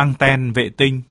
anten vệ tinh.